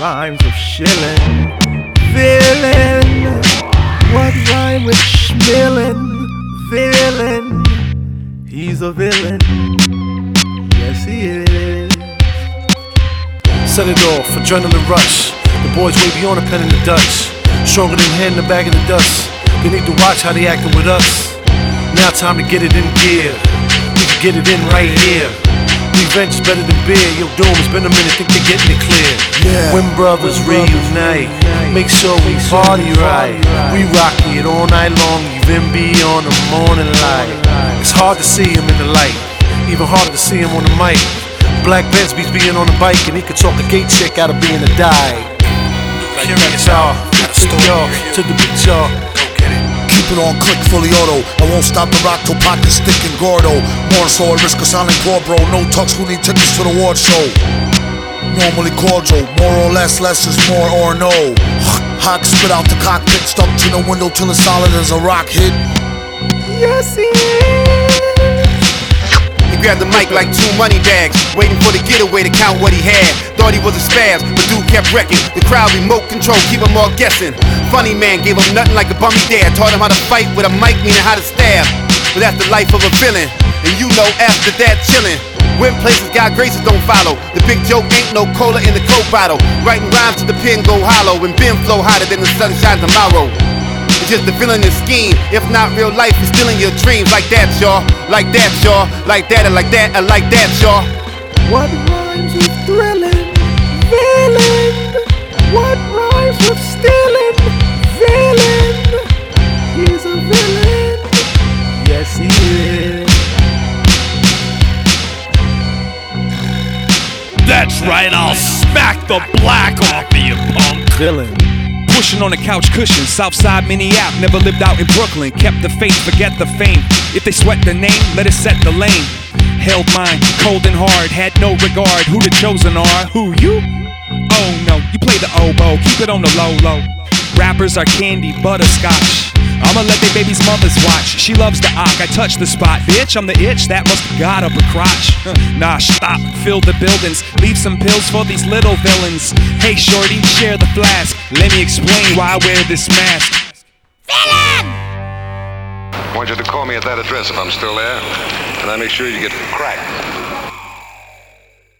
rhymes with shilling? Villain. What rhyme with schmilling? Villain. He's a villain. Yes, he is. Set it off, adrenaline rush. The boys way beyond a pen in the Dutch. Stronger than hand in the bag of the dust. They need to watch how they acting with us. Now time to get it in gear. We can get it in right here. Revenge is better than beer. Yo, Doom, it's been a minute, think they're getting it clear. Yeah. When brothers reunite, make sure we party right. We rock it all night long, even beyond the morning light. It's hard to see him in the light, even harder to see him on the mic. Black Benz beats being on the bike, and he could talk a gate check out of being a die. Curious, y'all. To the beat, y'all. Keep it on click, fully auto. I won't stop the rock till pockets thick and gordo. More so, I risk silent core, bro. No tucks, who need tickets to the award show? Normally cordial, more or less, less is more or no. Hawk spit out the cockpit, stuck to the window till it's solid as a rock hit. Yes, he is. Grabbed the mic like two money bags, waiting for the getaway to count what he had. Thought he was a spaz, but dude kept wrecking. The crowd remote control, keep them all guessing. Funny man gave him nothing like a bummy dad. Taught him how to fight with a mic, meaning how to stab. But that's the life of a villain, and you know after that chillin'. When places God graces don't follow. The big joke ain't no cola in the coke bottle. Writing rhymes to the pen go hollow, and Ben flow hotter than the sunshine tomorrow. It's just the villainous scheme. If not real life, it's stealing your dreams. Like that, y'all. Like that, y'all. Like that, and like that, and like that, y'all. What rhymes with thrilling? Villain. What rhymes with stealing? Villain. He's a villain. Yes, he is. That's right, I'll smack the black off of you, punk. Villain. Pushing on the couch cushion, Southside Minneapolis, never lived out in Brooklyn. Kept the faith, forget the fame. If they sweat the name, let it set the lane. Held mine, cold and hard, had no regard. Who the chosen are? Who you? Oh no, you play the oboe, keep it on the low low. Rappers are candy, butterscotch. I'ma let their baby's mothers watch. She loves the ock, I touch the spot. Bitch, I'm the itch that must have got up her crotch. nah, stop, fill the buildings. Leave some pills for these little villains. Hey, shorty, share the flask. Let me explain why I wear this mask. Villain! I want you to call me at that address if I'm still there, and I make sure you get cracked.